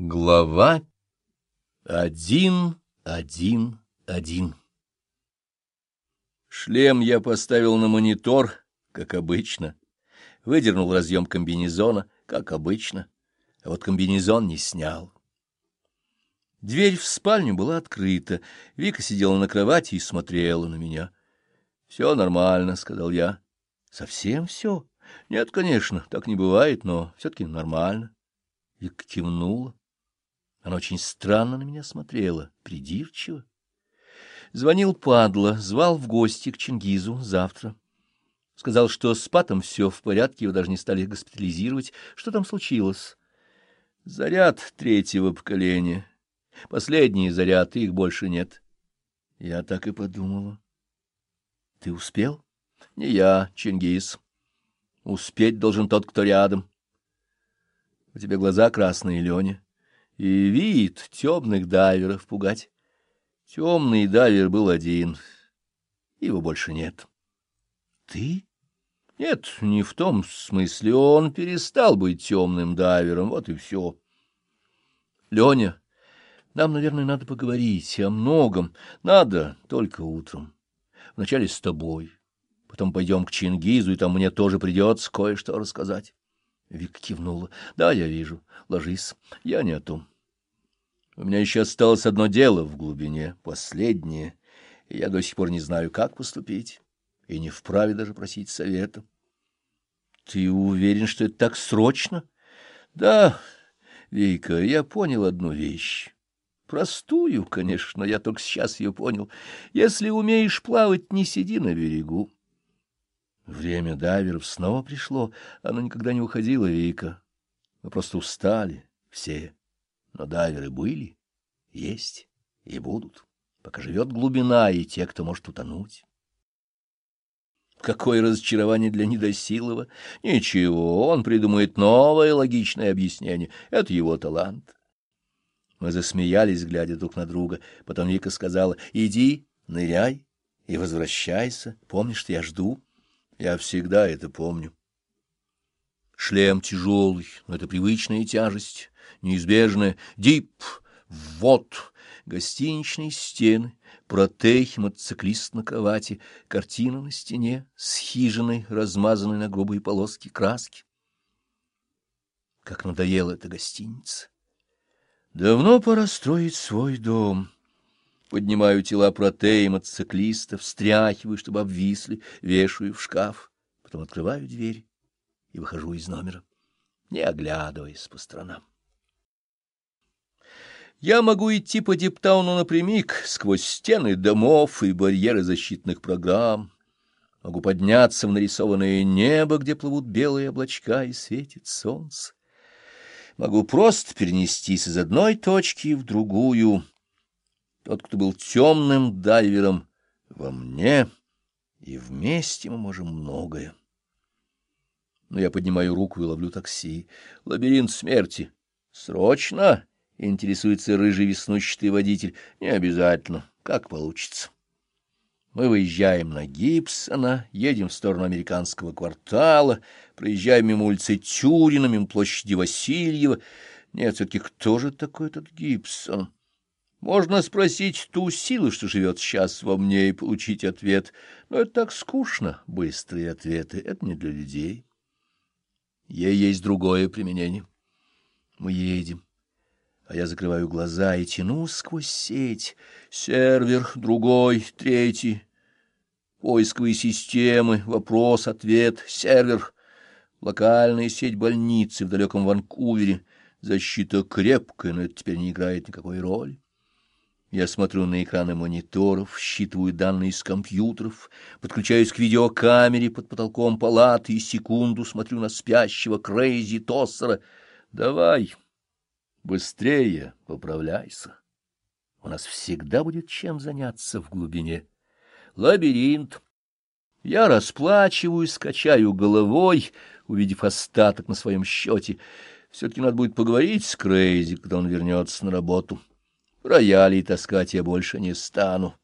Глава один, один, один. Шлем я поставил на монитор, как обычно. Выдернул разъем комбинезона, как обычно. А вот комбинезон не снял. Дверь в спальню была открыта. Вика сидела на кровати и смотрела на меня. — Все нормально, — сказал я. — Совсем все? Нет, конечно, так не бывает, но все-таки нормально. Вика кивнула. Она очень странно на меня смотрела, придирчиво. Звонил падла, звал в гости к Чингизу завтра. Сказал, что с Патом все в порядке, его даже не стали госпитализировать. Что там случилось? Заряд третьего поколения. Последний заряд, их больше нет. Я так и подумала. Ты успел? Не я, Чингиз. Успеть должен тот, кто рядом. У тебя глаза красные, Леня и вид темных дайверов пугать. Темный дайвер был один, его больше нет. Ты? Нет, не в том смысле, он перестал быть темным дайвером, вот и все. Леня, нам, наверное, надо поговорить о многом. Надо только утром. Вначале с тобой. Потом пойдем к Чингизу, и там мне тоже придется кое-что рассказать. Вика кивнула. — Да, я вижу. Ложись. Я не о том. У меня еще осталось одно дело в глубине, последнее, и я до сих пор не знаю, как поступить, и не вправе даже просить совета. — Ты уверен, что это так срочно? — Да, Вика, я понял одну вещь. Простую, конечно, я только сейчас ее понял. Если умеешь плавать, не сиди на берегу. Время дайверов снова пришло, оно никогда не уходило, Вика. Мы просто устали, все. Но дайверы были, есть и будут, пока живет глубина и те, кто может утонуть. Какое разочарование для Недосилова! Ничего, он придумает новое логичное объяснение. Это его талант. Мы засмеялись, глядя друг на друга. Потом Вика сказала, иди, ныряй и возвращайся. Помнишь, я жду? Я всегда это помню. Шлем тяжелый, но это привычная тяжесть, неизбежная. Дип, вот, гостиничные стены, протей, мотоциклист на кровати, картина на стене с хижиной, размазанной на грубые полоски краски. Как надоела эта гостиница! Давно пора строить свой дом. Поднимаю тела протея мотоциклистов, встряхиваю, чтобы обвисли, вешаю в шкаф, потом открываю дверь и выхожу из номера, не оглядываясь по сторонам. Я могу идти по Диптауну напрямик, сквозь стены домов и барьеры защитных программ. Могу подняться в нарисованное небо, где плывут белые облачка и светит солнце. Могу просто перенестись из одной точки в другую. Тот, кто был темным дайвером, во мне, и вместе мы можем многое. Но я поднимаю руку и ловлю такси. Лабиринт смерти. Срочно? Интересуется рыжий веснущатый водитель. Не обязательно. Как получится. Мы выезжаем на Гибсона, едем в сторону американского квартала, проезжаем мимо улицы Тюрина, мимо площади Васильева. Нет, все-таки кто же такой этот Гибсон? Можно спросить ту силу, что живет сейчас во мне, и получить ответ. Но это так скучно, быстрые ответы. Это не для людей. Ей есть другое применение. Мы едем. А я закрываю глаза и тяну сквозь сеть. Сервер, другой, третий. Поисковые системы, вопрос, ответ, сервер. Локальная сеть больницы в далеком Ванкувере. Защита крепкая, но это теперь не играет никакой роли. Я смотрю на экраны мониторов, считываю данные с компьютеров, подключаюсь к видеокамере под потолком палаты и секунду смотрю на спящего Крейзи Тоссера. Давай, быстрее поправляйся. У нас всегда будет чем заняться в глубине. Лабиринт. Я расплачиваюсь, качаю головой, увидев остаток на своем счете. Все-таки надо будет поговорить с Крейзи, когда он вернется на работу. Роялей таскать я больше не стану.